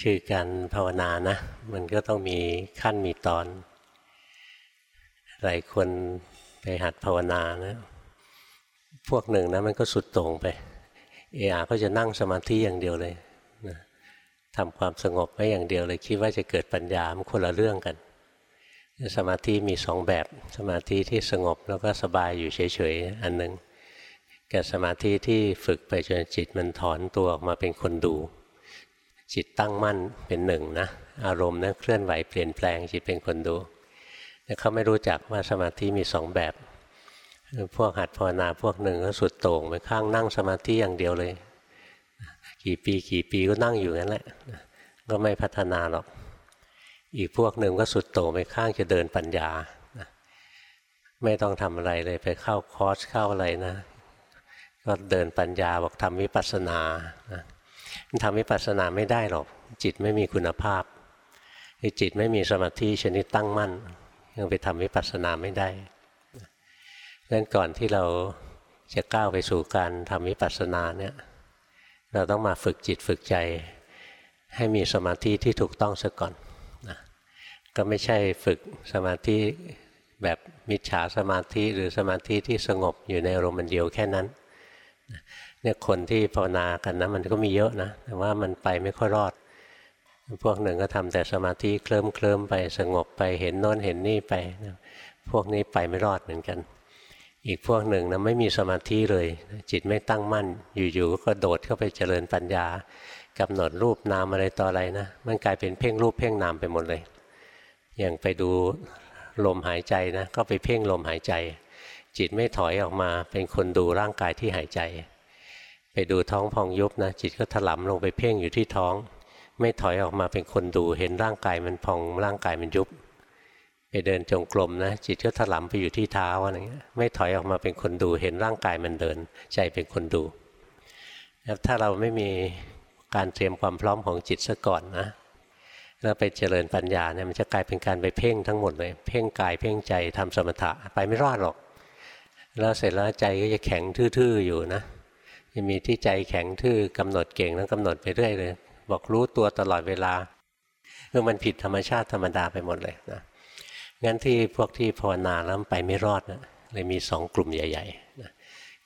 คือการภาวนานะ มันก็ต้องมีขั้นมีตอน หลายคนไปหัดภาวนานะพวกหนึ่งนะมันก็สุดโต่งไป เออาก็จะนั่งสมาธิอย่างเดียวเลยนะทำความสงบไว้อย่างเดียวเลย คิดว่าจะเกิดปัญญามันคนละเรื่องกัน สมาธิมีสองแบบ สมาธิที่สงบแล้วก็สบายอยู่เฉยๆอันหนึ่งกับสมาธิที่ฝึกไปจนจิตมันถอนตัวออกมาเป็นคนดู จิตตั้งมั่นเป็นหนึ่งนะอารมณ์นั้นเคลื่อนไหวเปลี่ยนแปลงจิตเป็นคนดูแต่เขาไม่รู้จักว่าสมาธิมีสองแบบ พวกหัดภาวนาพวกหนึ่งก็สุดโต่งไปข้างนั่งสมาธิอย่างเดียวเลย กี่ปีกี่ปีก็นั่งอยู่งั้นแหละก็ไม่พัฒนาหรอก อีกพวกหนึ่งก็สุดโต่งไปข้างจะเดินปัญญาไม่ต้องทำอะไรเลยไปเข้าคอร์สเข้าอะไรนะ ก็เดินปัญญาบอกทำวิปัสสนา ทำวิปัสสนาไม่ได้หรอก จิตไม่มีคุณภาพคือจิตไม่มีสมาธิชนิดตั้งมั่นยังไปทำวิปัสสนาไม่ได้ดังนั้นก่อนที่เราจะก้าวไปสู่การทำวิปัสสนาเนี่ยเราต้องมาฝึกจิตฝึกใจ ให้มีสมาธิที่ถูกต้องซะก่อนนะก็ไม่ใช่ฝึกสมาธิแบบมิจฉาสมาธิหรือสมาธิที่สงบอยู่ในอารมณ์เดียวแค่นั้น เนี่ยคนที่ภาวนากันนะมันก็มีเยอะนะ แต่ว่ามันไปไม่ค่อยรอด พวกหนึ่งก็ทำแต่สมาธิเคลิ้มเคลิ้มไปสงบไปเห็นโน้นเห็นนี่ไปนะพวกนี้ไปไม่รอดเหมือนกัน อีกพวกหนึ่งนะไม่มีสมาธิเลย จิตไม่ตั้งมั่น อยู่ๆก็โดดเข้าไปเจริญปัญญากำหนดรูปนามอะไรต่ออะไรนะ มันกลายเป็นเพ่งรูปเพ่งนามไปหมดเลย อย่างไปดูลมหายใจนะก็ไปเพ่งลมหายใจ จิตไม่ถอยออกมาเป็นคนดูร่างกายที่หายใจ ไปดูท้องพองยุบนะจิตก็ถลำลงไปเพ่งอยู่ที่ท้อง ไม่ถอยออกมาเป็นคนดูเห็นร่างกายมันพองร่างกายมันยุบ ไปเดินจงกรมนะ จิตก็ถลำไปอยู่ที่เท้าอะไรเงี้ยไม่ถอยออกมาเป็นคนดูเห็นร่างกายมันเดิน ใจเป็นคนดูแล้วถ้าเราไม่มีการเตรียมความพร้อมของจิตซะก่อนนะแล้วไปเจริญปัญญาเนี่ยมันจะกลายเป็นการไปเพ่งทั้งหมดเลย เพ่งกายเพ่งใจทำสมถะไปไม่รอดหรอก แล้วเสร็จแล้วใจก็จะแข็งทื่อๆอยู่นะ จะมีที่ใจแข็งทื่อกำหนดเก่งแล้วกำหนดไปเรื่อยเลย บอกรู้ตัวตลอดเวลาคือมันผิดธรรมชาติธรรมดาไปหมดเลยนะงั้นที่พวกที่ภาวนาแล้วไปไม่รอดนะเลยมีสองกลุ่มใหญ่ๆนะ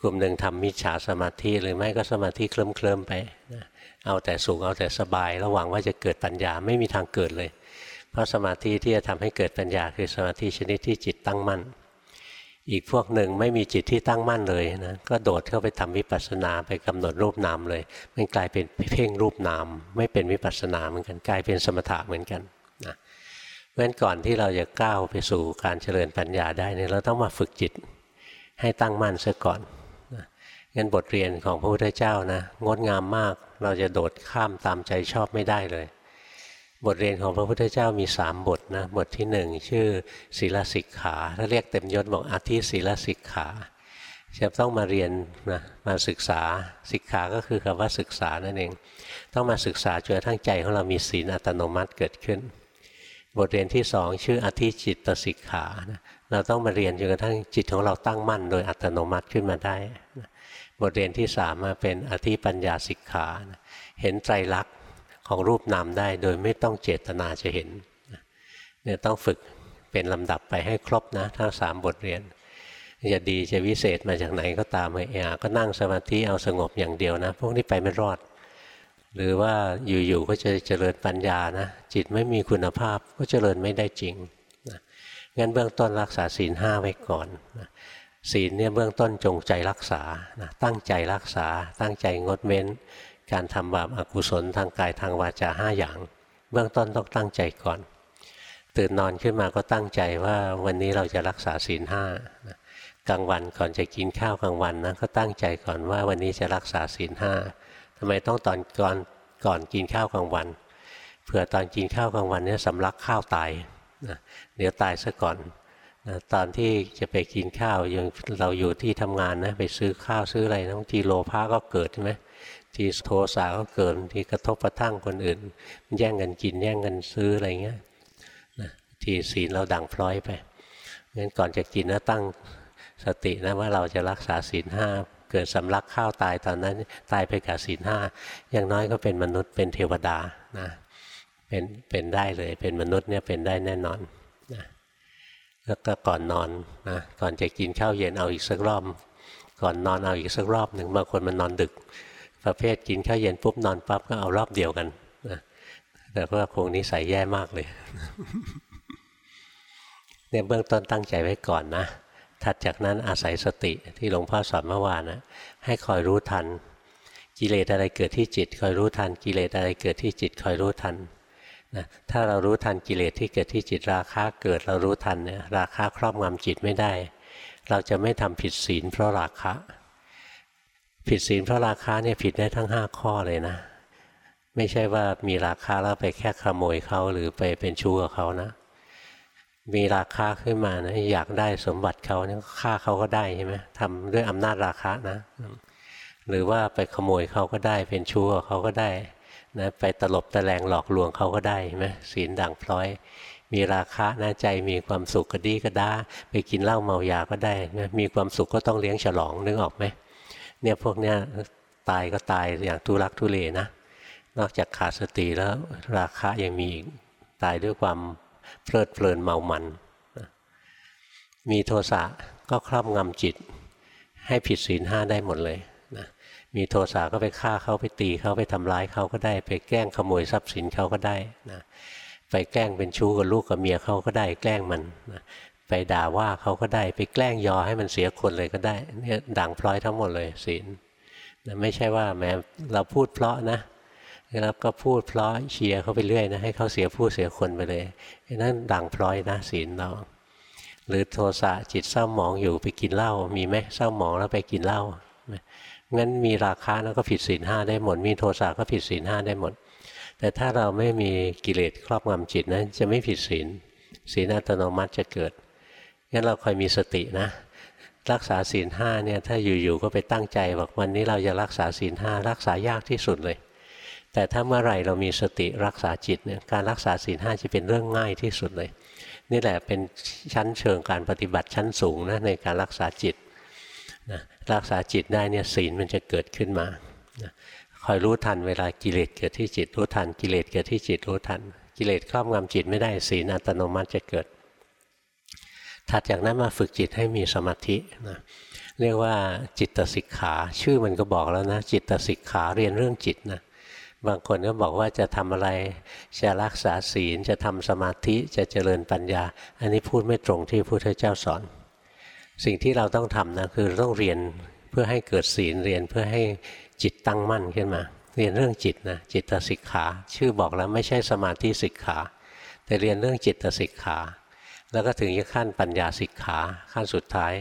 กลุ่มหนึ่งทำมิจฉาสมาธิหรือไม่ก็สมาธิเคลิ้มเคลิมไปนะเอาแต่สุขเอาแต่สบาย ระหวังว่าจะเกิดปัญญาไม่มีทางเกิดเลย เพราะสมาธิที่จะทำให้เกิดปัญญาคือสมาธิชนิดที่จิตตั้งมั่น อีกพวกหนึ่งไม่มีจิตที่ตั้งมั่นเลยนะก็โดดเข้าไปทำวิปัสสนาไปกำหนดรูปนามเลยมันกลายเป็นเพ่งรูปนาม ไม่เป็นวิปัสสนาเหมือนกันกลายเป็นสมถะเหมือนกันนะเพราะฉะนั้นก่อนที่เราจะก้าวไปสู่การเจริญปัญญาได้เนี่ยเราต้องมาฝึกจิตให้ตั้งมั่นซะก่อนนะงั้นบทเรียนของพระพุทธเจ้านะงดงามมาก เราจะโดดข้ามตามใจชอบไม่ได้เลย บทเรียนของพระพุทธเจ้ามีสามบทนะบทที่หนึ่งชื่อศีลสิกขาถ้าเรียกเต็มยศบอกอธิศีลสิกขาจะต้องมาเรียนนะมาศึกษาสิกขาก็คือคำว่าศึกษานั่นเอง ต้องมาศึกษาจนทั้งใจของเรามีศีลอัตโนมัติเกิดขึ้น บทเรียนที่สองชื่ออธิจิตตสิกขาเราต้องมาเรียนจนกระทั่งจิตของเราตั้งมั่น โดยอัตโนมัติขึ้นมาได้บทเรียนที่สามมาเป็นอธิปัญญาสิกขาเห็นไตรลักษณ ของรูปนามได้โดยไม่ต้องเจตนาจะเห็นเนี่ยต้องฝึกเป็นลำดับไปให้ครบนะทั้งสามบทเรียนจะดีจะวิเศษมาจากไหนก็ตามเออก็นั่งสมาธิเอาสงบอย่างเดียวนะ พวกนี้ไปไม่รอด หรือว่าอยู่ๆก็จะเจริญปัญญานะจิตไม่มีคุณภาพก็เจริญไม่ได้จริงนะงั้นเบื้องต้นรักษาศีลห้าไว้ก่อนนะศีลเนี่ยเบื้องต้นจงใจรักษานะตั้งใจรักษา ตั้งใจงดเว้น การทำบาปอากุศลทางกายทางวาจาห้าอย่าง เบื้องต้นต้องตั้งใจก่อน ตื่นนอนขึ้นมาก็ตั้งใจว่าวันนี้เราจะรักษาศีลห้ากลางวันก่อนจะกินข้าวกลางวันนะก็ตั้งใจก่อนว่าวันนี้จะรักษาศีลห้าทำไมต้องตอนก่อนก่อนกินข้าวกลางวันเผื่อตอนกินข้าวกลางวันเนี่ยสำลักข้าวตายนะเดี๋ยวตายซะก่อนนะตอนที่จะไปกินข้าวยังเราอยู่ที่ทำงานนะไปซื้อข้าวซื้ออะไรบางทีโลภะก็เกิดใช่ไหม ทีโทสะก็เกิดทีกระทบกระทั่งคนอื่น แย่งกันกินแย่งกันซื้ออะไรเงี้ยนะทีศีลเราดังพร้อยไปงั้นก่อนจะกินนะตั้งสตินะว่าเราจะรักษาศีลห้าเกิดสำลักข้าวตายตอนนั้นตายไปกับศีลห้าอย่างน้อยก็เป็นมนุษย์เป็นเทวดานะเป็นเป็นได้เลยเป็นมนุษย์เนี่ยเป็นได้แน่นอนนะแล้วก็ก่อนนอนนะก่อนจะกินข้าวเย็นเอาอีกสักรอบ ก่อนนอนเอาอีกสักรอบหนึ่งบางคนมันนอนดึก ประเภทกินข้าวเย็นปุ๊บนอนปั๊บก็เอารอบเดียวกันนะแต่ว่าคงนิสัยแย่มากเลยเนี่ยเบื้องต้นตั้งใจไว้ก่อนนะถัดจากนั้นอาศัยสติที่หลวงพ่อสอนเมื่อวานนะให้คอยรู้ทัน กิเลสอะไรเกิดที่จิต คอยรู้ทัน กิเลสอะไรเกิดที่จิต คอยรู้ทันนะถ้าเรารู้ทันกิเลสที่เกิดที่จิตราคะเกิดเรารู้ทันเนี่ยราคะครอบงำจิตไม่ได้ เราจะไม่ทำผิดศีลเพราะราคะ ผิดศีลเพราะราคะเนี่ยผิดได้ทั้งห้าข้อเลยนะ ไม่ใช่ว่ามีราคาแล้วไปแค่ขโมยเขาหรือไปเป็นชู้กับเขานะ มีราคาขึ้นมานะอยากได้สมบัติเขาเนี่ยฆ่าเขาก็ได้ใช่ไหมทำด้วยอำนาจราคานะ หรือว่าไปขโมยเขาก็ได้เป็นชู้กับเขาก็ได้นะไปตลบตะแลงหลอกลวงเขาก็ได้ใช่ไหมศีลด่างพร้อย มีราคะนะใจมีความสุขก็ดีก็ได้ไปกินเหล้าเมายาก็ได้นะมีความสุขก็ต้องเลี้ยงฉลองนึกออกไหม เนี่ยพวกเนี้ยตายก็ตายอย่างทุรักทุเลนะ นอกจากขาดสติแล้วราคะยังมีตายด้วยความเพลิดเพลินเมามัน มีโทสะก็ครอบงำจิต ให้ผิดศีลห้าได้หมดเลยนะมีโทสะก็ไปฆ่าเขาไปตีเขาไปทำร้ายเขาก็ได้ ไปแกล้งขโมยทรัพย์สินเขาก็ได้นะไปแกล้งเป็นชู้กับลูกกับเมียเขาก็ได้แกล้งมันนะ ไปด่าว่าเขาก็ได้ไปแกล้งยอให้มันเสียคนเลยก็ได้เนี่ยด่างพลอยทั้งหมดเลยศีลนะไม่ใช่ว่าแม้เราพูดเพราะนะแล้วก็พูดเพราะเชียร์เขาไปเรื่อยนะให้เขาเสียผู้เสียคนไปเลยนั่นดังพลอยนะศีลเรา หรือโทสะจิตเศร้าหมองอยู่ไปกินเหล้ามีไหมเศร้าหมองแล้วไปกินเหล้างั้นมีราคาแล้วก็ผิดศีลห้าได้หมด มีโทสะก็ผิดศีลห้าได้หมด แต่ถ้าเราไม่มีกิเลสครอบงำจิตนะจะไม่ผิดศีลศีลอัตโนมัติจะเกิด งั้นเราคอยมีสตินะ รักษาศีลห้าเนี่ยถ้าอยู่ๆก็ไปตั้งใจบอกวันนี้เราจะรักษาศีลห้ารักษายากที่สุดเลย แต่ถ้าเมื่อไหร่เรามีสติรักษาจิตเนี่ยการรักษาศีลห้าจะเป็นเรื่องง่ายที่สุดเลย นี่แหละเป็นชั้นเชิงการปฏิบัติชั้นสูงนะในการรักษาจิตนะรักษาจิตได้เนี่ยศีลมันจะเกิดขึ้นมานะคอยรู้ทันเวลากิเลสเกิดที่จิตรู้ทันกิเลสเกิดที่จิตรู้ทัน กิเลสครอบงำจิตไม่ได้ศีลอัตโนมัติจะเกิด ถัดจากนั้นมาฝึกจิตให้มีสมาธินะเรียกว่าจิตสิกขาชื่อมันก็บอกแล้วนะ จิตสิกขาเรียนเรื่องจิตนะบางคนก็บอกว่าจะทำอะไรจะรักษาศีลจะทำสมาธิจะเจริญปัญญา อันนี้พูดไม่ตรงที่พระพุทธเจ้าสอน สิ่งที่เราต้องทำนะคือต้องเรียนเพื่อให้เกิดศีลเรียนเพื่อให้จิตตั้งมั่นขึ้นมา เรียนเรื่องจิตนะจิตสิกขา ชื่อบอกแล้วไม่ใช่สมาธิสิกขา แต่เรียนเรื่องจิตสิกขา แล้วก็ถึงขั้นปัญญาสิกขาขั้นสุดท้าย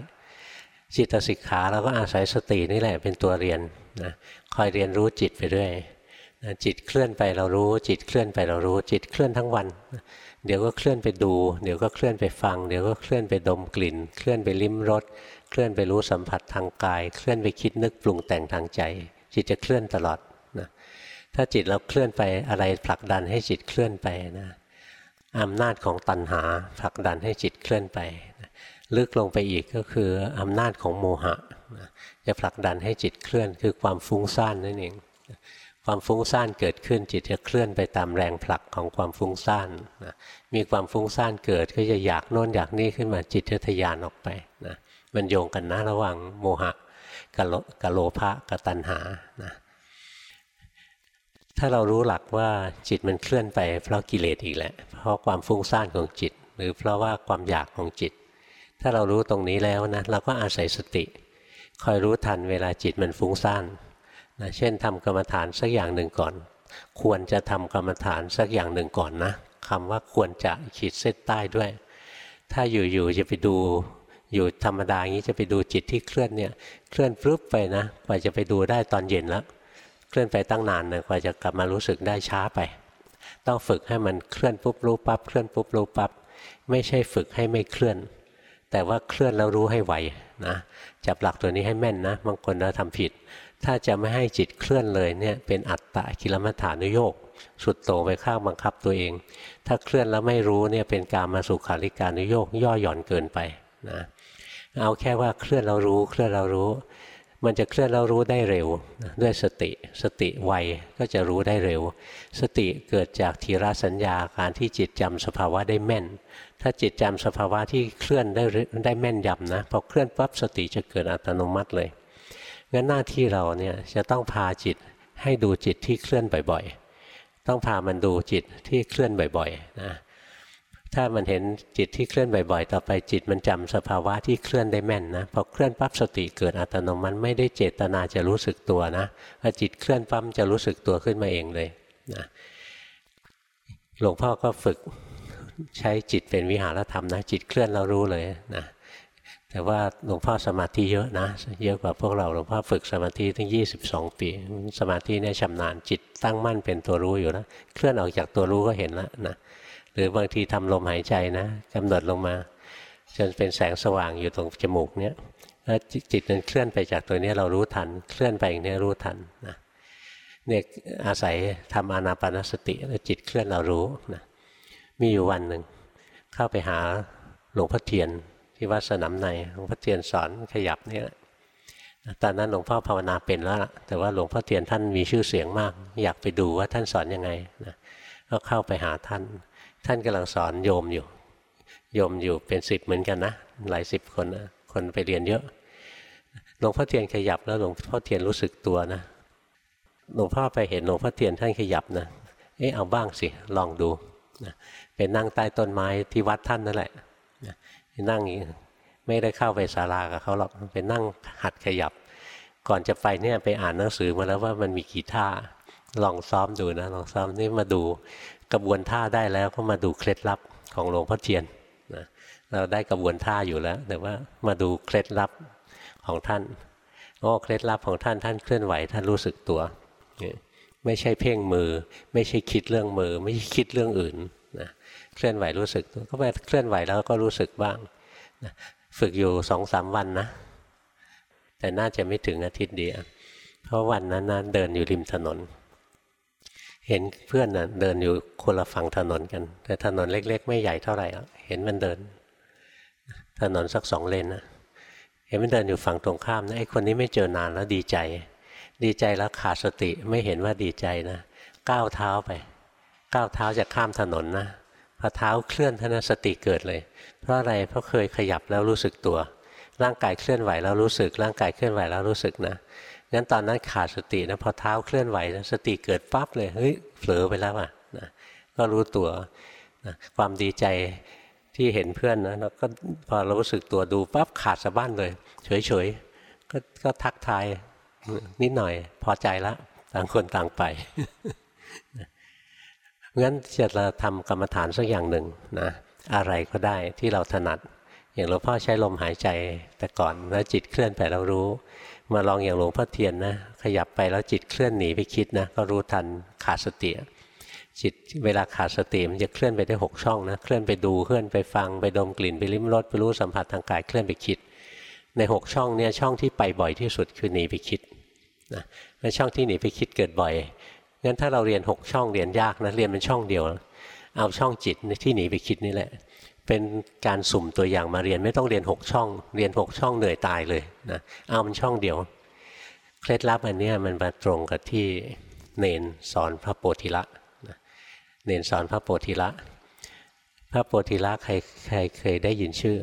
จิตสิกขาเราก็อาศัยสตินี่แหละเป็นตัวเรียนนะคอยเรียนรู้จิตไปด้วยจิตเคลื่อนไปเรารู้ จิตเคลื่อนไปเรารู้ จิตเคลื่อนทั้งวัน เดี๋ยวก็เคลื่อนไปดู เดี๋ยวก็เคลื่อนไปฟัง เดี๋ยวก็เคลื่อนไปดมกลิ่น เคลื่อนไปลิ้มรสเคลื่อนไปรู้สัมผัสทางกาย เคลื่อนไปคิดนึกปรุงแต่งทางใจ จิตจะเคลื่อนตลอดนะถ้าจิตเราเคลื่อนไปอะไรผลักดันให้จิตเคลื่อนไปนะ อำนาจของตัณหาผลักดันให้จิตเคลื่อนไป ลึกลงไปอีกก็คืออำนาจของโมหะจะผลักดันให้จิตเคลื่อน คือความฟุ้งซ่านนั่นเอง ความฟุ้งซ่านเกิดขึ้นจิตจะเคลื่อนไปตามแรงผลักของความฟุ้งซ่านนะมีความฟุ้งซ่านเกิดก็จะอยากโน่นอยากนี่ขึ้นมาจิตจะทยานออกไปนะมันโยงกันนะระหว่างโมหะกับกโลภะกับตัณหานะ ถ้าเรารู้หลักว่าจิตมันเคลื่อนไป เพราะกิเลสอีกแหละ เพราะความฟุ้งซ่านของจิต หรือเพราะว่าความอยากของจิต ถ้าเรารู้ตรงนี้แล้วนะเราก็อาศัยสติ คอยรู้ทันเวลาจิตมันฟุ้งซ่านนะเช่นทำกรรมฐานสักอย่างหนึ่งก่อน ควรจะทำกรรมฐานสักอย่างหนึ่งก่อนนะคำว่าควรจะขีดเส้นใต้ด้วย ถ้าอยู่ๆจะไปดูอยู่ธรรมดาอย่างนี้จะไปดูจิตที่เคลื่อนเนี่ยเคลื่อนปุ๊บไปนะกว่าจะไปดูได้ตอนเย็นแล้ว เคลื่อนไปตั้งนานนะกว่าจะกลับมารู้สึกได้ช้าไป ต้องฝึกให้มันเคลื่อนปุ๊บรู้ปั๊บเคลื่อนปุ๊บรู้ปั๊บไม่ใช่ฝึกให้ไม่เคลื่อน แต่ว่าเคลื่อนแล้วรู้ให้ไวนะจับหลักตัวนี้ให้แม่นนะบางคนเราทำผิด ถ้าจะไม่ให้จิตเคลื่อนเลยเนี่ยเป็นอัตตะกิลมัฐานุโยกสุดโต่งไปข้างบังคับตัวเอง ถ้าเคลื่อนแล้วไม่รู้เนี่ยเป็นการมาสุขาริการนุโยกย่อหย่อนเกินไปนะเอาแค่ว่าเคลื่อนเรารู้ เคลื่อนเรารู้ มันจะเคลื่อนแล้วรู้ได้เร็วด้วยสติ สติไวก็จะรู้ได้เร็ว สติเกิดจากทีระสัญญาการที่จิตจำสภาวะได้แม่น ถ้าจิตจำสภาวะที่เคลื่อนได้ได้แม่นยำนะพอเคลื่อนปั๊บสติจะเกิดอัตโนมัติเลยงั้นหน้าที่เราเนี่ยจะต้องพาจิตให้ดูจิตที่เคลื่อนบ่อยๆ ต้องพามันดูจิตที่เคลื่อนบ่อยๆนะ ถ้ามันเห็นจิตที่เคลื่อนบ่อยๆ ต่อไปจิตมันจำสภาวะที่เคลื่อนได้แม่นนะพอเคลื่อนปั๊บสติเกิดอัตโนมัติไม่ได้เจตนาจะรู้สึกตัวนะพอจิตเคลื่อนปั๊มจะรู้สึกตัวขึ้นมาเองเลยนะหลวงพ่อก็ฝึกใช้จิตเป็นวิหารธรรมนะ จิตเคลื่อนเรารู้เลยนะแต่ว่าหลวงพ่อสมาธิเยอะนะ เยอะกว่าพวกเราหลวงพ่อฝึกสมาธิตั้ง 22 ปี สมาธิเนี่ยชำนาญจิตตั้งมั่นเป็นตัวรู้อยู่แล้วเคลื่อนออกจากตัวรู้ก็เห็นแล้วนะ หรือบางทีทำลมหายใจนะกำหนดลงมาจนเป็นแสงสว่างอยู่ตรงจมูกเนี้ยแล้วจิตมันเคลื่อนไปจากตัวนี้เรารู้ทัน เคลื่อนไปอย่างนี้รู้ทันนะเนี่ยอาศัยทำอานาปานสติแล้วจิตเคลื่อนเรารู้นะมีอยู่วันหนึ่งเข้าไปหาหลวงพ่อเทียนที่วัดสนามในหลวงพ่อเทียนสอนขยับนี่แหละตอนนั้นหลวงพ่อภาวนาเป็นแล้วแต่ว่าหลวงพ่อเทียนท่านมีชื่อเสียงมาก อยากไปดูว่าท่านสอนยังไงนะก็เข้าไปหาท่าน ท่านกำลังสอนโยมอยู่ โยมอยู่เป็นสิบเหมือนกันนะ หลายสิบคนนะคนไปเรียนเยอะหลวงพ่อเทียนขยับแล้วหลวงพ่อเทียนรู้สึกตัวนะหลวงพ่อไปเห็นหลวงพ่อเทียนท่านขยับนะเอ๊ะเอาบ้างสิลองดูนะเป็นนั่งใต้ต้นไม้ที่วัดท่านนั่นแหละนะนั่งไม่ได้เข้าไปศาลากับเขาหรอกเป็นนั่งหัดขยับ ก่อนจะไปเนี่ยไปอ่านหนังสือมาแล้วว่ามันมีกี่ท่า ลองซ้อมดูนะลองซ้อมนี่มาดูกระบวนท่าได้แล้วก็มาดูเคล็ดลับของหลวงพ่อเทียนนะเราได้กระบวนท่าอยู่แล้ว แต่ว่ามาดูเคล็ดลับของท่านโอ้เคล็ดลับของท่านท่านเคลื่อนไหว ท่านรู้สึกตัว ไม่ใช่เพ่งมือ ไม่ใช่คิดเรื่องมือ ไม่ใช่คิดเรื่องอื่นนะเคลื่อนไหวรู้สึกตัวก็ไปเคลื่อนไหวแล้วก็รู้สึกบ้างนะฝึกอยู่สองสามวันนะ แต่น่าจะไม่ถึงอาทิตย์เดียวเพราะวันนั้นนะเดินอยู่ริมถนน เห็นเพื่อนนะ่ะเดินอยู่คนละฝั่งถนนกัน แต่ถนนเล็ก ๆ ไม่ใหญ่เท่าไหร่เห็นมันเดิน ถนนสักสองเลนนะเห็นมันเดินอยู่ฝั่งตรงข้ามนะไอ้คนนี้ไม่เจอนานแล้วดีใจ ดีใจแล้วขาดสติไม่เห็นว่าดีใจนะก้าวเท้าไปก้าวเท้าจะข้ามถนนนะพอเท้าเคลื่อนท่านสติเกิดเลย เพราะอะไรเพราะเคยขยับแล้วรู้สึกตัว ร่างกายเคลื่อนไหวแล้วรู้สึก ร่างกายเคลื่อนไหวแล้วรู้สึกนะ งั้นตอนนั้นขาดสตินะพอเท้าเคลื่อนไหวนะสติเกิดปั๊บเลยเฮ้ยเผลอไปแล้วอะนะก็รู้ตัวนะความดีใจที่เห็นเพื่อนนะแล้วก็พอเรารู้สึกตัวดูปั๊บขาดสะบั้นเลย เฉยๆก็ก็ทักทายนิดหน่อยพอใจละต่างคนต่างไปงั้นจะเราทำกรรมฐานสักอย่างหนึ่งนะอะไรก็ได้ที่เราถนัด อย่างหลวงพ่อใช้ลมหายใจแต่ก่อนแล้วจิตเคลื่อนไปเรารู้ มาลองอย่างหลวงพ่อเทียนนะขยับไปแล้วจิตเคลื่อนหนีไปคิดนะก็รู้ทันขาดสติจิตเวลาขาดสติมันจะเคลื่อนไปได้หกช่องนะเคลื่อนไปดูเคลื่อนไปฟังไปดมกลิ่นไปลิ้มรสไปรู้สัมผัสทางกายเคลื่อนไปคิด ในหกช่องเนี่ยช่องที่ไปบ่อยที่สุดคือหนีไปคิดนะและช่องที่หนีไปคิดเกิดบ่อยงั้นถ้าเราเรียนหกช่องเรียนยากนะเรียนเป็นช่องเดียว เอาช่องจิตที่หนีไปคิดนี่แหละ เป็นการสุ่มตัวอย่างมาเรียนไม่ต้องเรียนหกช่อง เรียนหกช่องเหนื่อยตายเลยนะเอามันช่องเดียว เคล็ดลับอันนี้มันมาตรงกับที่เนนสอนพระโพธิละนะเนนสอนพระโพธิละ พระโพธิละใครใครเคยได้ยินชื่อ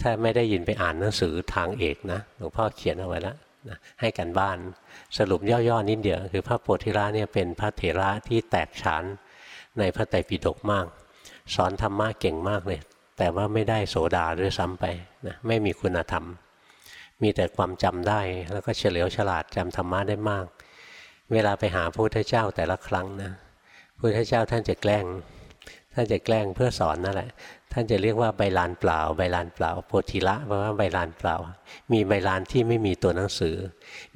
ถ้าไม่ได้ยินไปอ่านหนังสือทางเอกนะหลวงพ่อเขียนเอาไว้แล้วนะให้กันบ้านสรุปย่อๆนิดเดียว คือพระโพธิละเนี่ยเป็นพระเถระที่แตกฉานในพระไตรปิฎกมาก สอนธรรมะเก่งมากเลย แต่ว่าไม่ได้โสดาด้วยซ้ำไปนะไม่มีคุณธรรม มีแต่ความจำได้ แล้วก็เฉลียวฉลาดจำธรรมะได้มาก เวลาไปหาพระพุทธเจ้าแต่ละครั้งนะพระพุทธเจ้าท่านจะแกล้ง ท่านจะแกล้งเพื่อสอนนั่นแหละ ท่านจะเรียกว่าใบลานเปล่า ใบลานเปล่า โพธิละแปลว่าใบลานเปล่า มีใบลานที่ไม่มีตัวหนังสือ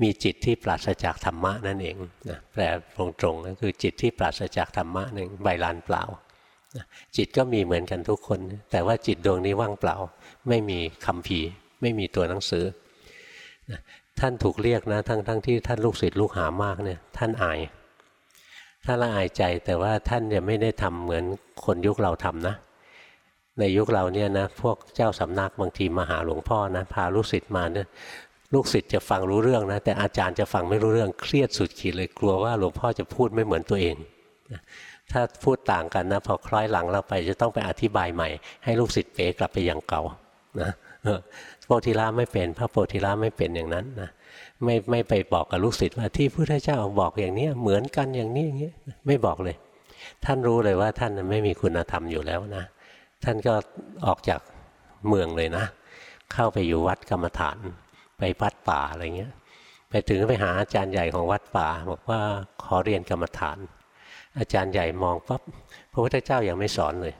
มีจิตที่ปราศจากธรรมะนั่นเองนะแปลตรงๆก็คือจิตที่ปราศจากธรรมะหนึ่งใบลานเปล่า จิตก็มีเหมือนกันทุกคน แต่ว่าจิตดวงนี้ว่างเปล่า ไม่มีคำผีไม่มีตัวหนังสือท่านถูกเรียกนะ ทั้งทั้งที่ท่านลูกศิษย์ลูกหามากเนี่ยท่านอายท่านละอายใจแต่ว่าท่านยังไม่ได้ทำเหมือนคนยุคเราทำนะ ในยุคเราเนี่ยนะพวกเจ้าสำนักบางทีมาหาหลวงพ่อนะพาลูกศิษย์มาเนี่ยลูกศิษย์จะฟังรู้เรื่องนะแต่อาจารย์จะฟังไม่รู้เรื่องเครียดสุดขีดเลยกลัวว่าหลวงพ่อจะพูดไม่เหมือนตัวเอง ถ้าพูดต่างกันนะพอคล้อยหลังเราไปจะต้องไปอธิบายใหม่ ให้ลูกศิษย์เป๋กลับไปอย่างเก่านะโพธิละไม่เป็น พระโพธิละไม่เป็นอย่างนั้นนะไม่ไม่ไปบอกกับลูกศิษย์ว่าที่พระเจ้าบอกอย่างนี้เหมือนกันอย่างนี้อย่างนี้ไม่บอกเลย ท่านรู้เลยว่าท่านไม่มีคุณธรรมอยู่แล้วนะ ท่านก็ออกจากเมืองเลยนะ เข้าไปอยู่วัดกรรมฐาน ไปวัดป่าอะไรเงี้ย ไปถึงไปหาอาจารย์ใหญ่ของวัดป่า บอกว่าขอเรียนกรรมฐาน อาจารย์ใหญ่มองปั๊บพระพุทธเจ้ายังไม่สอนเลย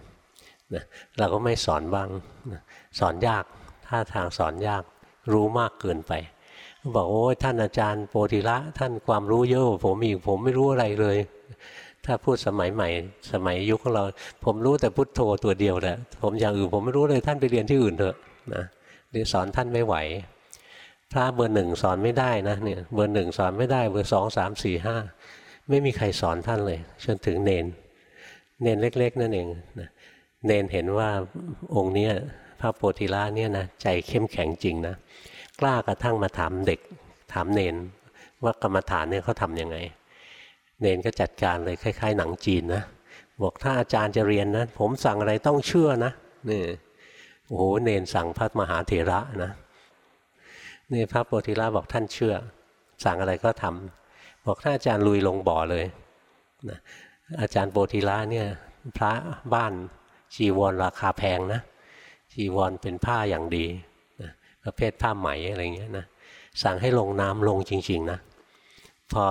นะเราก็ไม่สอนบ้างนะสอนยากท่าทางสอนยากรู้มากเกินไป บอกโอ้ยท่านอาจารย์โปธิละท่านความรู้เยอะผมอีกผมไม่รู้อะไรเลย ถ้าพูดสมัยใหม่ สมัยยุคของเรา ผมรู้แต่พุทโธตัวเดียวแหละผมอย่างอื่นผมไม่รู้เลยท่านไปเรียนที่อื่นเถอะนะหรือสอนท่านไม่ไหวพระเบอร์หนึ่งสอนไม่ได้นะเนี่ยเบอร์หนึ่งสอนไม่ได้เบอร์สองสามสี่ห้า ไม่มีใครสอนท่านเลยจนถึงเนน เนนเล็ก ๆ นั่นเองนะเนนเห็นว่าองค์นี้พระโพธิละเนี่ยนะใจเข้มแข็งจริงนะกล้ากระทั่งมาถามเด็ก ถามเนนว่ากรรมฐานเนี่ยเขาทำยังไง เนนก็จัดการเลยคล้าย ๆ หนังจีนนะบอกถ้าอาจารย์จะเรียนนะผมสั่งอะไรต้องเชื่อนะนี่โอ้โหเนนสั่งพระมหาเถระนะนี่พระโพธิละบอกท่านเชื่อ สั่งอะไรก็ทำ บอกถ้าอาจารย์ลุยลงบ่อเลยนะอาจารย์โพธิละเนี่ยพระบ้านจีวรราคาแพงนะจีวรเป็นผ้าอย่างดีประเภทผ้าไหมอะไรเงี้ยนะสั่งให้ลงน้ำลงจริง ๆ นะ พอ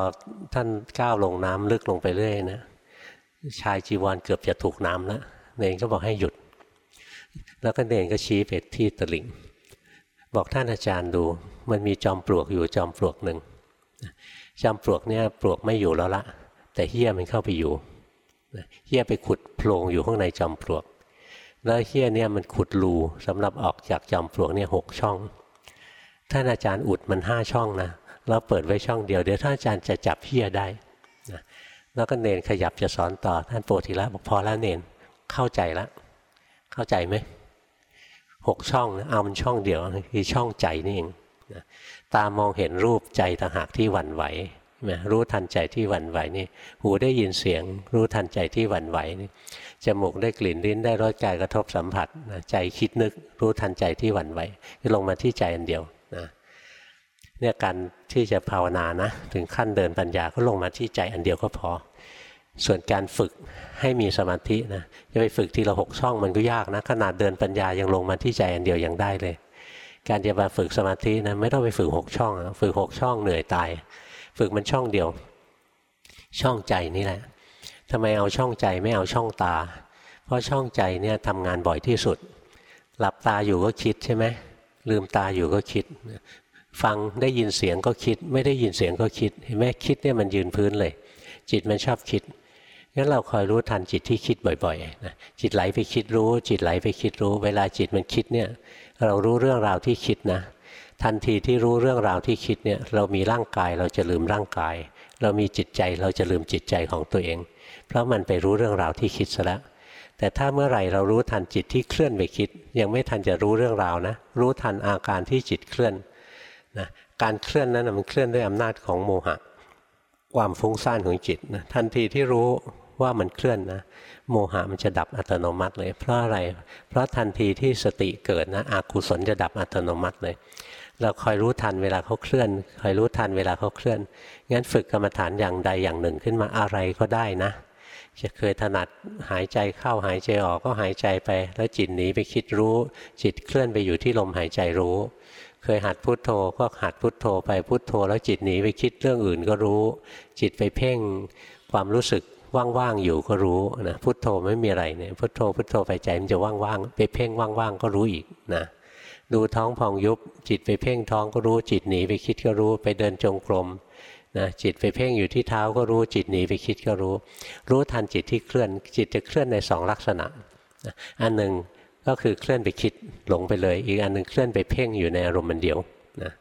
ท่านก้าวลงน้ำลึกลงไปเรื่อยนะชายจีวรเกือบจะถูกน้ำแล้วเนนก็บอกให้หยุด แล้วก็เนนก็ชี้ไปที่ตลิ่ง บอกท่านอาจารย์ดู มันมีจอมปลวกอยู่จอมปลวกหนึ่ง จอมปลวกเนี่ยปลวกไม่อยู่แล้วละแต่เฮี้ยมันเข้าไปอยู่เฮี้ยไปขุดโพรงอยู่ข้างในจอมปลวก แล้วเฮี้ยเนี่ยมันขุดรูสำหรับออกจากจอมปลวกเนี่ยหกช่อง ท่านอาจารย์อุดมันห้าช่องนะเราเปิดไว้ช่องเดียวเดี๋ยวท่านอาจารย์จะจับเฮี้ยได้นะแล้วก็เนนขยับจะสอนต่อท่านโปรทีละบอกพอแล้วเนนเข้าใจแล้วเข้าใจไหมหกช่องนะเอามันช่องเดียวคือช่องใจนี่เอง ตามองเห็นรูปใจต่างหากที่หวั่นไหวรู้ทันใจที่หวั่นไหวนี่ หูได้ยินเสียง รู้ทันใจที่หวั่นไหวนี่จมูกได้กลิ่นลิ้นได้รสกายกระทบสัมผัสนะใจคิดนึก รู้ทันใจที่หวั่นไหวลงมาที่ใจอันเดียวนะเนี่ยการที่จะภาวนานะ ถึงขั้นเดินปัญญาก็ลงมาที่ใจอันเดียวก็พอ ส่วนการฝึกให้มีสมาธินะจะไปฝึกทีละหกช่องมันก็ยากนะขนาดเดินปัญญายังลงมาที่ใจอันเดียวยังได้เลย การจะมาฝึกสมาธินะไม่ต้องไปฝึกหกช่อง ฝึกหกช่องเหนื่อยตาย ฝึกมันช่องเดียว ช่องใจนี่แหละทำไมเอาช่องใจไม่เอาช่องตา เพราะช่องใจเนี่ยทำงานบ่อยที่สุด หลับตาอยู่ก็คิดใช่ไหมลืมตาอยู่ก็คิด ฟังได้ยินเสียงก็คิด ไม่ได้ยินเสียงก็คิดเห็นไหมคิดเนี่ยมันยืนพื้นเลย จิตมันชอบคิดงั้นเราคอยรู้ทันจิตที่คิดบ่อยๆนะจิตไหลไปคิดรู้ จิตไหลไปคิดรู้ เวลาจิตมันคิดเนี่ยเรารู้เรื่องราวที่คิดนะ ทันทีที่รู้เรื่องราวที่คิดเนี่ยเรามีร่างกายเราจะลืมร่างกาย เรามีจิตใจเราจะลืมจิตใจของตัวเอง เพราะมันไปรู้เรื่องราวที่คิดซะแล้วแต่ถ้าเมื่อไหร่เรารู้ทันจิตที่เคลื่อนไปคิด ยังไม่ทันจะรู้เรื่องราวนะ รู้ทันอาการที่จิตเคลื่อนนะการเคลื่อนนั้นมันเคลื่อนด้วยอำนาจของโมหะ ความฟุ้งซ่านของจิตนะทันทีที่รู้ว่ามันเคลื่อนนะ โมหะมันจะดับอัตโนมัติเลย เพราะอะไร เพราะทันทีที่สติเกิดนะอากุศลจะดับอัตโนมัติเลย เราคอยรู้ทันเวลาเขาเคลื่อน คอยรู้ทันเวลาเขาเคลื่อน งั้นฝึกกรรมฐานอย่างใดอย่างหนึ่งขึ้นมาอะไรก็ได้นะ จะเคยถนัดหายใจเข้าหายใจออกก็หายใจไป แล้วจิตหนีไปคิดรู้ จิตเคลื่อนไปอยู่ที่ลมหายใจรู้ เคยหัดพุทโธก็หัดพุทโธไปพุทโธ แล้วจิตหนีไปคิดเรื่องอื่นก็รู้ จิตไปเพ่งความรู้สึก ว่างๆอยู่ก็รู้นะพุทโธไม่มีอะไรเนี่ยพุทโธพุทโธไปใจมันจะว่างๆไปเพ่งว่างๆก็รู้อีกนะดูท้องพองยุบจิตไปเพ่งท้องก็รู้จิตหนีไปคิดก็รู้ไปเดินจงกรมนะจิตไปเพ่งอยู่ที่เท้าก็รู้จิตหนีไปคิดก็รู้ รู้ทันจิตที่เคลื่อน จิตจะเคลื่อนในสองลักษณะอันหนึ่งก็คือเคลื่อนไปคิดหลงไปเลย อีกอันหนึ่งเคลื่อนไปเพ่งอยู่ในอารมณ์มันเดียวนะ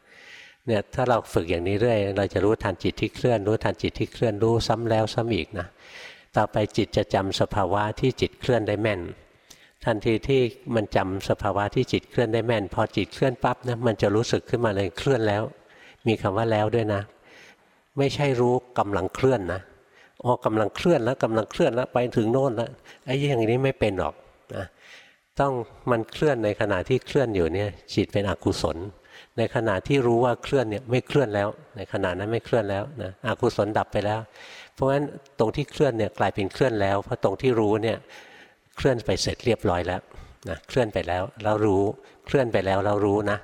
เนี่ยถ้าเราฝึกอย่างนี้เรื่อย เราจะรู้ทันจิตที่เคลื่อน รู้ทันจิตที่เคลื่อนรู้ซ้ำแล้วซ้ำอีกนะ ต่อไปจิตจะจำสภาวะที่จิตเคลื่อนได้แม่น ทันทีที่มันจำสภาวะที่จิตเคลื่อนได้แม่น พอจิตเคลื่อนปั๊บนะมันจะรู้สึกขึ้นมาเลยเคลื่อนแล้ว มีคำว่าแล้วด้วยนะ ไม่ใช่รู้กำลังเคลื่อนนะอ๋อกำลังเคลื่อนแล้วกำลังเคลื่อนแล้วไปถึงโน่นแล้วไอ้อย่างนี้ไม่เป็นหรอกนะต้องมันเคลื่อนในขณะที่เคลื่อนอยู่เนี่ยจิตเป็นอกุศล ในขณะที่รู้ว่าเคลื่อนเนี่ยไม่เคลื่อนแล้ว ในขณะนั้นไม่เคลื่อนแล้วนะอกุศลดับไปแล้ว เพราะฉะนั้นตรงที่เคลื่อนเนี่ยกลายเป็นเคลื่อนแล้ว เพราะตรงที่รู้เนี่ยเคลื่อนไปเสร็จเรียบร้อยแล้วนะเคลื่อนไปแล้วเรารู้เคลื่อนไปแล้วเรารู้นะ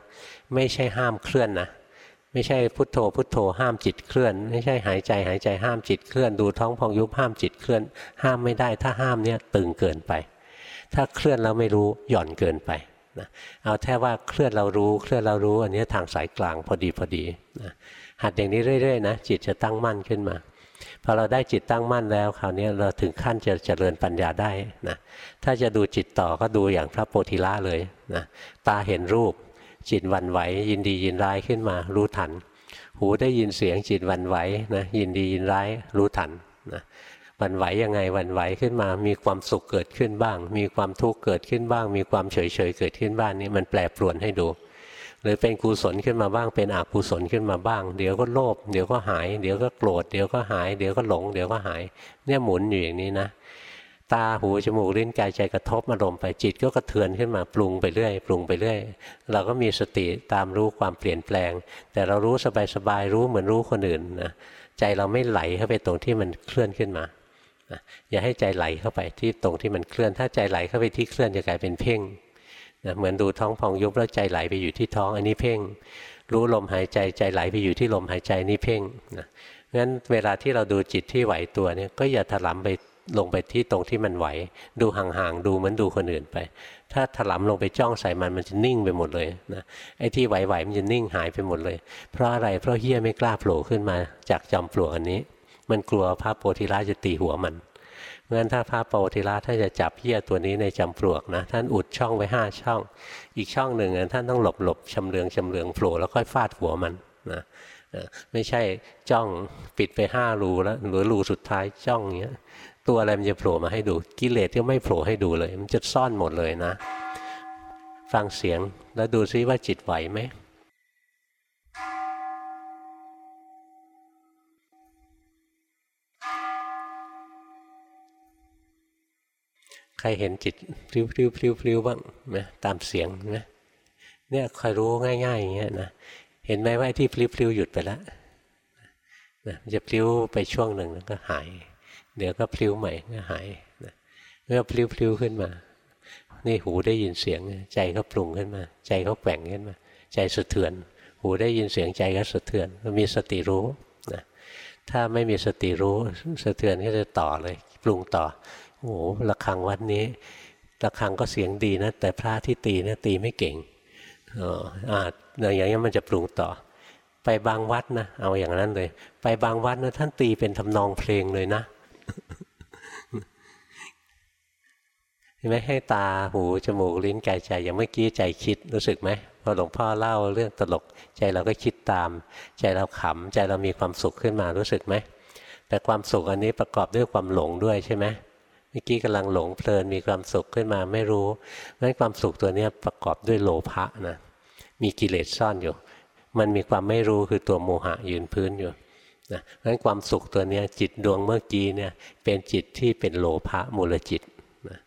ไม่ใช่ห้ามเคลื่อนนะไม่ใช่พุทโธพุทโธห้ามจิตเคลื่อน ไม่ใช่หายใจหายใจห้ามจิตเคลื่อนดูท้องพองยุบห้ามจิตเคลื่อน ห้ามไม่ได้ถ้าห้ามเนี่ยตึงเกินไป ถ้าเคลื่อนแล้วไม่รู้หย่อนเกินไปนะเอาแค่ว่าเคลื่อนเรารู้เคลื่อนเรารู้อันนี้ทางสายกลางพอดีพอดีนะหัดอย่างนี้เรื่อยๆนะจิตจะตั้งมั่นขึ้นมา พอเราได้จิตตั้งมั่นแล้วคราวนี้เราถึงขั้นจะเจริญปัญญาได้นะถ้าจะดูจิตต่อก็ดูอย่างพระโพธิละเลยนะตาเห็นรูป จิตวันไหว ยินดียินร้ายขึ้นมารู้ทัน หูได้ยินเสียงจิตวันไหวนะยินดียินร้ายรู้ทันนะวันไหวยังไงวันไหวขึ้นมา มีความสุขเกิดขึ้นบ้าง มีความทุกข์เกิดขึ้นบ้าง มีความเฉยเฉยเกิดขึ้นบ้างนี่มันแปรปรวนให้ดู หรือเป็นกุศลขึ้นมาบ้าง เป็นอกุศลขึ้นมาบ้าง เดี๋ยวก็โลภเดี๋ยวก็หาย เดี๋ยวก็โกรธเดี๋ยวก็หาย เดี๋ยวก็หลง เดี๋ยวก็หาย เนี่ยหมุนอยู่อย่างนี้นะ ตาหูจมูกลิ้นกายใจกระทบอารมณ์ไปจิตก็กระเทือนขึ้นมาปรุงไปเรื่อยปรุงไปเรื่อยเราก็มีสติตามรู้ความเปลี่ยนแปลง แต่เรารู้สบายๆรู้เหมือนรู้คนอื่นนะใจเราไม่ไหลเข้าไปตรงที่มันเคลื่อนขึ้นมาอย่าให้ใจไหลเข้าไปที่ตรงที่มันเคลื่อน ถ้าใจไหลเข้าไปที่เคลื่อนจะกลายเป็นเพ่ง นะเหมือนดูท้องพองยุบแล้วใจไหลไปอยู่ที่ท้องอันนี้เพ่ง รู้ลมหายใจใจไหลไปอยู่ที่ลมหายใจนี่เพ่งนะงั้นเวลาที่เราดูจิตที่ไหวตัวเนี่ยก็อย่าถลำไปลงไปที่ตรงที่มันไหว ดูห่างๆดูเหมือนดูคนอื่นไป ถ้าถลำลงไปจ้องใส่มันมันจะนิ่งไปหมดเลยนะไอ้ที่ไหวๆมันจะนิ่งหายไปหมดเลย เพราะอะไรเพราะเฮียไม่กล้าโผล่ขึ้นมาจากจอมปลวกอันนี้ มันกลัวพระโพธิละจะตีหัวมัน เพราะฉะนั้นถ้าพระโพธิละท่านจะจับเฮียตัวนี้ในจอมปลวกนะท่านอุดช่องไว้ห้าช่อง อีกช่องหนึ่งท่านต้องหลบหลบชำเลืองชำเลืองโผล่แล้วค่อยฟาดหัวมันนะไม่ใช่จ้องปิดไปห้ารูแล้วหรือรูสุดท้ายจ้องเงี้ยตัวอะไรมันจะโผล่มาให้ดูกิเลสก็ไม่โผล่ให้ดูเลย มันจะซ่อนหมดเลยนะ ฟังเสียงแล้วดูซิว่าจิตไหวไหม ใครเห็นจิตพลิ้วพลิ้วพลิ้วพลิ้วบ้างไหมตามเสียงนะเนี่ยคอยรู้ง่ายๆอย่างเงี้ยนะเห็นไหมว่าที่พลิ้วพลิ้วหยุดไปแล้วนะมันจะพลิ้วไปช่วงหนึ่งแล้วก็หาย เดี๋ยวก็พลิ้วใหม่ก็หายนะเมื่อพลิ้วพลิ้วขึ้นมา นี่หูได้ยินเสียงใจก็ปรุงขึ้นมา ใจก็แกว่งขึ้นมา ใจสะเทือน หูได้ยินเสียงใจก็สะเทือนมีสติรู้นะถ้าไม่มีสติรู้สะเทือนก็จะต่อเลย ปรุงต่อ โอ้โหระฆังวัดนี้ระฆังก็เสียงดีนะ แต่พระที่ตีนะตีไม่เก่งอ๋ออาอย่างนี้มันจะปรุงต่อ ไปบางวัดนะเอาอย่างนั้นเลย ไปบางวัดนะท่านตีเป็นทำนองเพลงเลยนะเห็นไหมให้ตาหูจมูกลิ้นกายใจ อย่างเมื่อกี้ใจคิดรู้สึกไหมพอหลวงพ่อเล่าเรื่องตลก ใจเราก็คิดตาม ใจเราขำใจเรามีความสุขขึ้นมารู้สึกไหมแต่ความสุขอันนี้ประกอบด้วยความหลงด้วยใช่ไหม เมื่อกี้กำลังหลงเพลินมีความสุขขึ้นมาไม่รู้งั้นความสุขตัวนี้ประกอบด้วยโลภะนะมีกิเลสซ่อนอยู่ มันมีความไม่รู้คือตัวโมหะยืนพื้นอยู่นะเพราะฉะนั้นความสุขตัวนี้จิตดวงเมื่อกี้เนี่ยเป็นจิตที่เป็นโลภะมูลจิตนะ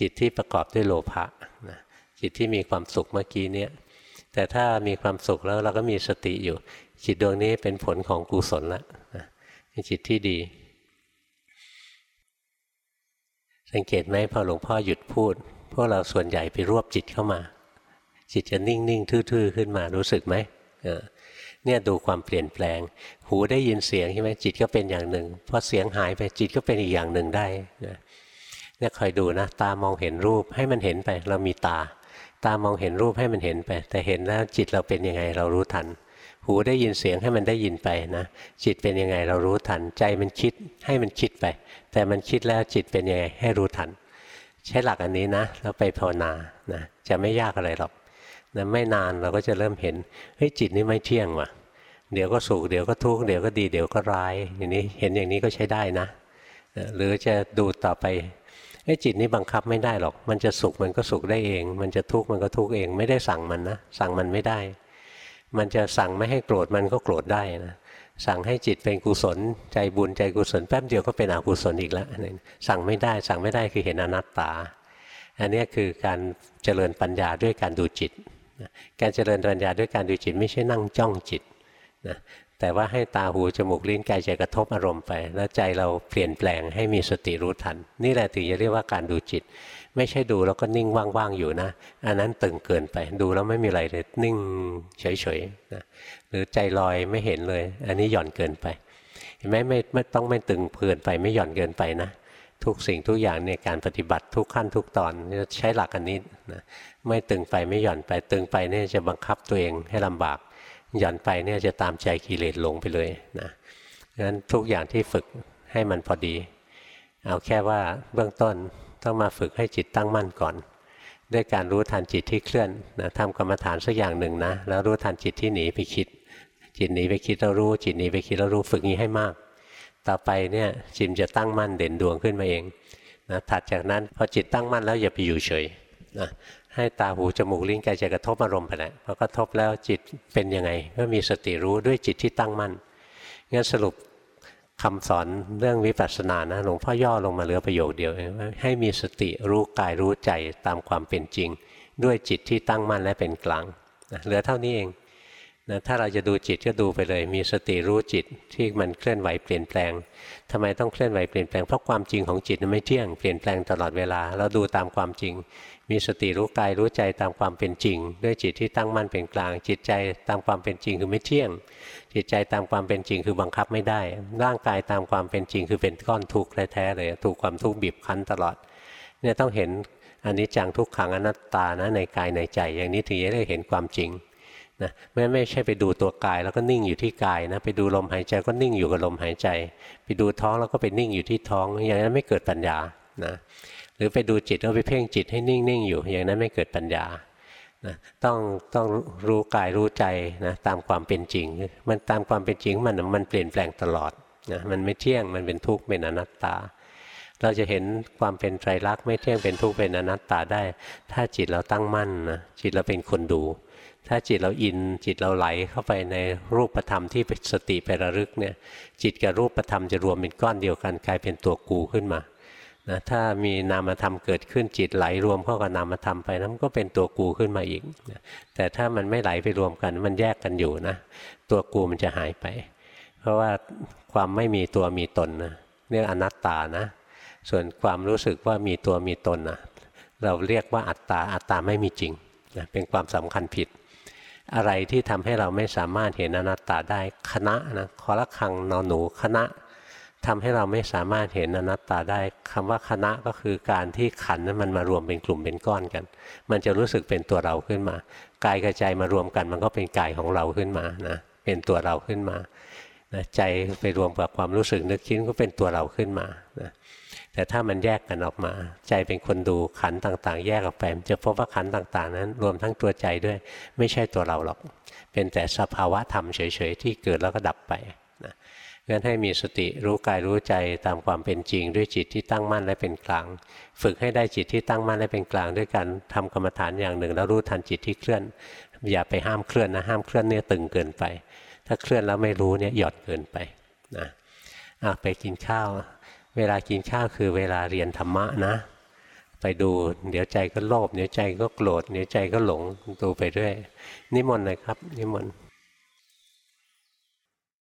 จิตที่ประกอบด้วยโลภะนะจิตที่มีความสุขเมื่อกี้เนี่ยแต่ถ้ามีความสุขแล้วเราก็มีสติอยู่ จิตดวงนี้เป็นผลของกุศลแล้วนะเป็นจิตที่ดี สังเกตไหมพอหลวงพ่อหยุดพูด พวกเราส่วนใหญ่ไปรวบจิตเข้ามา จิตจะนิ่งๆทื่อๆขึ้นมารู้สึกไหมเนี่ยดูความเปลี่ยนแปลง หูได้ยินเสียงใช่ไหมจิตก็เป็นอย่างหนึ่งพอเสียงหายไปจิตก็เป็นอีกอย่างหนึ่งได้เนี่ยคอยดูนะ ตามองเห็นรูปให้มันเห็นไป เรามีตา ตามองเห็นรูปให้มันเห็นไป แต่เห็นแล้วจิตเราเป็นยังไงเรารู้ทัน หูได้ยินเสียงให้มันได้ยินไปนะจิตเป็นยังไงเรารู้ทันใจมันคิดให้มันคิดไป แต่มันคิดแล้วจิตเป็นยังไงให้รู้ทัน ใช้หลักอันนี้นะแล้วไปภาวนานะจะไม่ยากอะไรหรอกนะไม่นานเราก็จะเริ่มเห็นเฮ้ยจิตนี้ไม่เที่ยงว่ะ เดี๋ยวก็สุขเดี๋ยวก็ทุกข์เดี๋ยวก็ดีเดี๋ยวก็ร้ายอย่างนี้เห็นอย่างนี้ก็ใช้ได้นะ หรือจะดูต่อไปไอ้จิตนี้บังคับไม่ได้หรอก มันจะสุขมันก็สุขได้เอง มันจะทุกข์มันก็ทุกข์เอง ไม่ได้สั่งมันนะ สั่งมันไม่ได้ มันจะสั่งไม่ให้โกรธมันก็โกรธได้นะสั่งให้จิตเป็นกุศลใจบุญใจกุศลแป๊บเดียวก็เป็นอกุศลอีกแล้วสั่งไม่ได้สั่งไม่ได้คือเห็นอนัตตา อันนี้คือการเจริญปัญญาด้วยการดูจิต การเจริญปัญญาด้วยการดูจิต ไม่ใช่นั่งจ้องจิตนะแต่ว่าให้ตาหูจมูกลิ้นกายใจกระทบอารมณ์ไป แล้วใจเราเปลี่ยนแปลงให้มีสติรู้ทัน นี่แหละถึงจะเรียกว่าการดูจิต ไม่ใช่ดูแล้วก็นิ่งว่างๆอยู่นะอันนั้นตึงเกินไปดูแล้วไม่มีอะไรเลยนิ่งเฉยๆนะหรือใจลอยไม่เห็นเลย อันนี้หย่อนเกินไปเห็นไหมไม่ไม่ต้องไม่ตึงเกินไปไม่หย่อนเกินไปนะทุกสิ่งทุกอย่างในการปฏิบัติทุกขั้นทุกตอนใช้หลักอันนี้นะไม่ตึงไปไม่หย่อนไปตึงไปเนี่ยจะบังคับตัวเองให้ลำบากหย่อนไปเนี่ยจะตามใจกิเลสหลงไปเลยนะงั้นทุกอย่างที่ฝึกให้มันพอดี เอาแค่ว่าเบื้องต้น ต้องมาฝึกให้จิตตั้งมั่นก่อน ด้วยการรู้ทันจิตที่เคลื่อนนะทำกรรมฐานสักอย่างหนึ่งนะ แล้วรู้ทันจิตที่หนีไปคิด จิตหนีไปคิดเรารู้ จิตหนีไปคิดเรารู้ฝึกนี้ให้มาก ต่อไปเนี่ยจิตจะตั้งมั่นเด่นดวงขึ้นมาเองนะถัดจากนั้นพอจิตตั้งมั่นแล้วอย่าไปอยู่เฉยนะให้ตาหูจมูกลิ้นกายใจกระทบอารมณ์ไปแหละพอกระทบแล้วจิตเป็นยังไงก็มีสติรู้ด้วยจิตที่ตั้งมั่นงั้นสรุป คำสอนเรื่องวิปัสสนานะหลวงพ่อย่อลงมาเหลือประโยคเดียวให้มีสติรู้กายรู้ใจตามความเป็นจริง ด้วยจิตที่ตั้งมั่นและเป็นกลางเหลือเท่านี้เอง นะถ้าเราจะดูจิตก็ดูไปเลย มีสติรู้จิตที่มันเคลื่อนไหวเปลี่ยนแปลงทำไมต้องเคลื่อนไหวเปลี่ยนแปลงเพราะความจริงของจิตมันไม่เที่ยงเปลี่ยนแปลงตลอดเวลาเราดูตามความจริง มีสติรู้กายรู้ใจตามความเป็นจริง ด้วยจิตที่ตั้งมั่นเป็นกลาง จิตใจตามความเป็นจริงคือไม่เที่ยง จิตใจตามความเป็นจริงคือบังคับไม่ได้ ร่างกายตามความเป็นจริงคือเป็นก้อนทุกข์แท้ๆเลยถูกความทุกข์บีบคั้นตลอดเนี่ยต้องเห็นอันนี้จังทุกขังอนัตตานะในกายในใจ อย่างนี้ถึงจะได้เห็นความจริง นะไม่ไม่ใช่ไปดูตัวกายแล้วก็นิ่งอยู่ที่กายนะไปดูลมหายใจก็นิ่งอยู่กับลมหายใจ ไปดูท้องแล้วก็ไปนิ่งอยู่ที่ท้อง อย่างนั้นไม่เกิดปัญญานะหรือไปดูจิตแล้วไปเพ่งจิตให้นิ่งๆอยู่ อย่างนั้นไม่เกิดปัญญานะต้องต้องรู้กายรู้ใจนะตามความเป็นจริง มันตามความเป็นจริงมันมันเปลี่ยนแปลงตลอดนะมันไม่เที่ยงมันเป็นทุกข์เป็นอนัตตา เราจะเห็นความเป็นไตรลักษณ์ไม่เที่ยงเป็นทุกข์เป็นอนัตตาได้ ถ้าจิตเราตั้งมั่นนะจิตเราเป็นคนดู ถ้าจิตเราอินจิตเราไหลเข้าไปในรูปธรรมที่สติไประลึกเนี่ยจิตกับรูปธรรมจะรวมเป็นก้อนเดียวกันกลายเป็นตัวกูขึ้นมานะถ้ามีนามธรรมเกิดขึ้นจิตไหลรวมเข้ากับนามธรรมไปนั้นก็เป็นตัวกูขึ้นมาอีกนะแต่ถ้ามันไม่ไหลไปรวมกันมันแยกกันอยู่นะตัวกูมันจะหายไป เพราะว่าความไม่มีตัวมีตนนะเรียกอนัตตานะ ส่วนความรู้สึกว่ามีตัวมีตนนะเราเรียกว่าอัตตาอัตตาไม่มีจริงนะเป็นความสำคัญผิด อะไรที่ทำให้เราไม่สามารถเห็นอนัตตาได้คณะนะคอละคังนอนหนูคณะทำให้เราไม่สามารถเห็นอนัตตาได้คำว่าคณะก็คือการที่ขันนั้นมันมารวมเป็นกลุ่มเป็นก้อนกัน มันจะรู้สึกเป็นตัวเราขึ้นมากายกับใจมารวมกันมันก็เป็นกายของเราขึ้นมานะเป็นตัวเราขึ้นมานะใจไปรวมกับความรู้สึกนึกคิดก็เป็นตัวเราขึ้นมานะ แต่ถ้ามันแยกกันออกมา ใจเป็นคนดูขันต่างๆ แยกออกไปจะพบว่าขันต่างๆ นั้น รวมทั้งตัวใจด้วย ไม่ใช่ตัวเราหรอก เป็นแต่สภาวะธรรมเฉยๆที่เกิดแล้วก็ดับไปงั้นให้มีสติรู้กายรู้ใจตามความเป็นจริง ด้วยจิตที่ตั้งมั่นและเป็นกลาง ฝึกให้ได้จิตที่ตั้งมั่นและเป็นกลาง ด้วยการทำกรรมฐานอย่างหนึ่ง แล้วรู้ทันจิตที่เคลื่อน อย่าไปห้ามเคลื่อนนะห้ามเคลื่อนเนี่ยตึงเกินไป ถ้าเคลื่อนแล้วไม่รู้เนี่ยหย่อนเกินไปนะไปกินข้าว เวลากินข้าวคือเวลาเรียนธรรมะนะ ไปดูเดี๋ยวใจก็โลภเดี๋ยวใจก็โกรธเดี๋ยวใจก็หลงดูไปเรื่อยนิมนต์เลยครับ นิมนต์